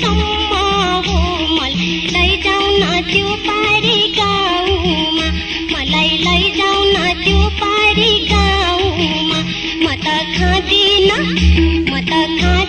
सम्म होमल लैजाउ न त्यो पारी गाउँमा मलाई लैजाउ न त्यो पारी गाउँमा म त खाँदिन म त खाँ